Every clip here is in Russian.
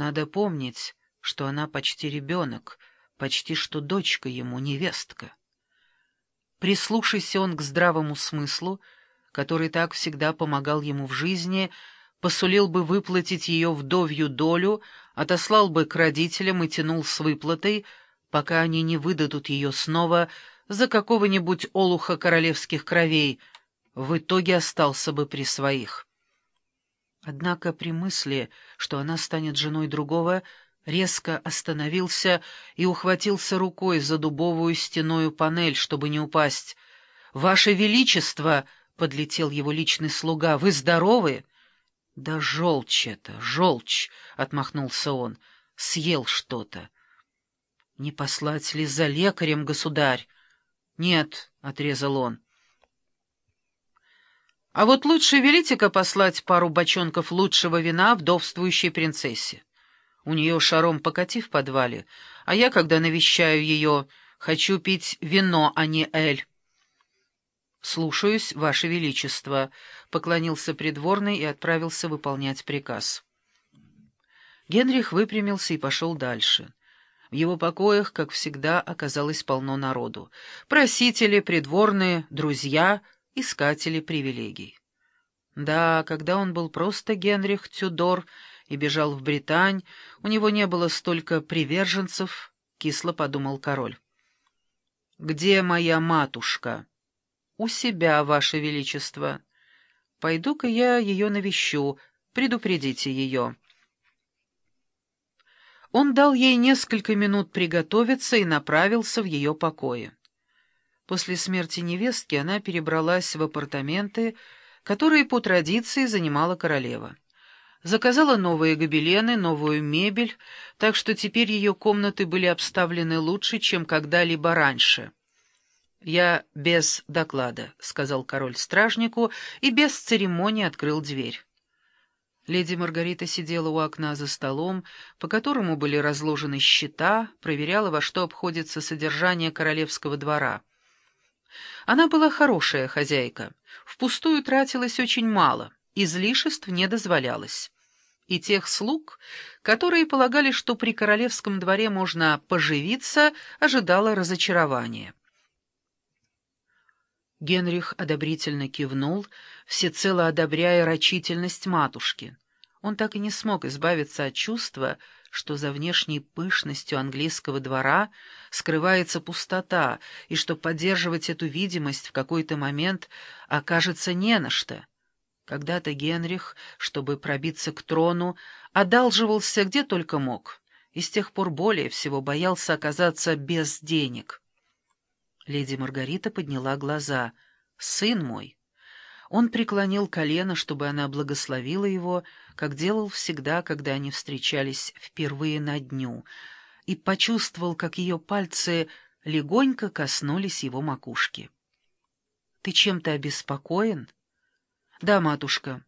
Надо помнить, что она почти ребенок, почти что дочка ему, невестка. Прислушайся он к здравому смыслу, который так всегда помогал ему в жизни, посулил бы выплатить ее вдовью долю, отослал бы к родителям и тянул с выплатой, пока они не выдадут ее снова за какого-нибудь олуха королевских кровей, в итоге остался бы при своих. Однако при мысли, что она станет женой другого, резко остановился и ухватился рукой за дубовую стенную панель, чтобы не упасть. «Ваше Величество!» — подлетел его личный слуга. «Вы здоровы?» «Да желчь это, желчь!» — отмахнулся он. «Съел что-то». «Не послать ли за лекарем, государь?» «Нет», — отрезал он. А вот лучше велите-ка послать пару бочонков лучшего вина вдовствующей принцессе. У нее шаром покати в подвале, а я, когда навещаю ее, хочу пить вино, а не эль. «Слушаюсь, Ваше Величество», — поклонился придворный и отправился выполнять приказ. Генрих выпрямился и пошел дальше. В его покоях, как всегда, оказалось полно народу. Просители, придворные, друзья — искатели привилегий. Да, когда он был просто Генрих Тюдор и бежал в Британь, у него не было столько приверженцев, кисло подумал король. «Где моя матушка?» «У себя, ваше величество. Пойду-ка я ее навещу, предупредите ее». Он дал ей несколько минут приготовиться и направился в ее покои. После смерти невестки она перебралась в апартаменты, которые по традиции занимала королева. Заказала новые гобелены, новую мебель, так что теперь ее комнаты были обставлены лучше, чем когда-либо раньше. «Я без доклада», — сказал король стражнику и без церемонии открыл дверь. Леди Маргарита сидела у окна за столом, по которому были разложены счета, проверяла, во что обходится содержание королевского двора. Она была хорошая хозяйка, впустую тратилась очень мало, излишеств не дозволялось. И тех слуг, которые полагали, что при королевском дворе можно поживиться, ожидало разочарование. Генрих одобрительно кивнул, всецело одобряя рачительность матушки. Он так и не смог избавиться от чувства, что за внешней пышностью английского двора скрывается пустота, и что поддерживать эту видимость в какой-то момент окажется не на что. Когда-то Генрих, чтобы пробиться к трону, одалживался где только мог, и с тех пор более всего боялся оказаться без денег. Леди Маргарита подняла глаза. «Сын мой!» Он преклонил колено, чтобы она благословила его, как делал всегда, когда они встречались впервые на дню, и почувствовал, как ее пальцы легонько коснулись его макушки. — Ты чем-то обеспокоен? — Да, матушка.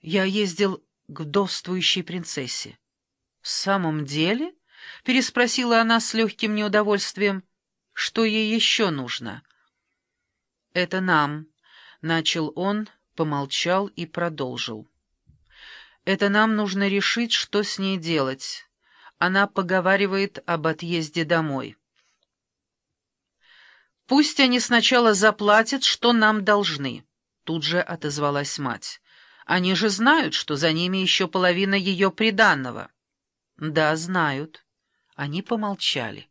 Я ездил к вдовствующей принцессе. — В самом деле? — переспросила она с легким неудовольствием. — Что ей еще нужно? — Это нам Начал он, помолчал и продолжил. «Это нам нужно решить, что с ней делать. Она поговаривает об отъезде домой». «Пусть они сначала заплатят, что нам должны», — тут же отозвалась мать. «Они же знают, что за ними еще половина ее приданного». «Да, знают». Они помолчали.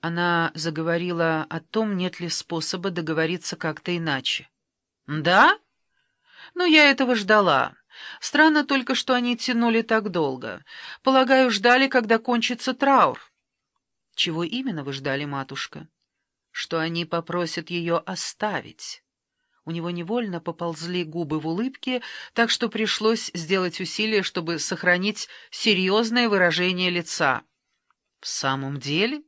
Она заговорила о том, нет ли способа договориться как-то иначе. «Да? Ну, я этого ждала. Странно только, что они тянули так долго. Полагаю, ждали, когда кончится траур». «Чего именно вы ждали, матушка?» «Что они попросят ее оставить». У него невольно поползли губы в улыбке, так что пришлось сделать усилие, чтобы сохранить серьезное выражение лица. «В самом деле?»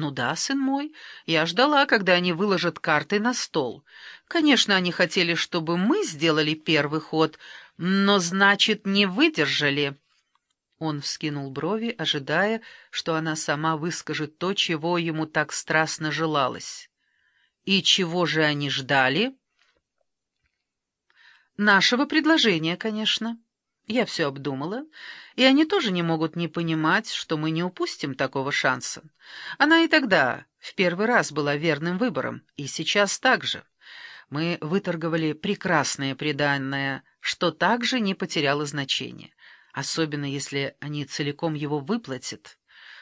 «Ну да, сын мой, я ждала, когда они выложат карты на стол. Конечно, они хотели, чтобы мы сделали первый ход, но, значит, не выдержали». Он вскинул брови, ожидая, что она сама выскажет то, чего ему так страстно желалось. «И чего же они ждали?» «Нашего предложения, конечно. Я все обдумала, и они тоже не могут не понимать, что мы не упустим такого шанса. Она и тогда в первый раз была верным выбором, и сейчас также. Мы выторговали прекрасное приданное, что также не потеряло значения, особенно если они целиком его выплатят.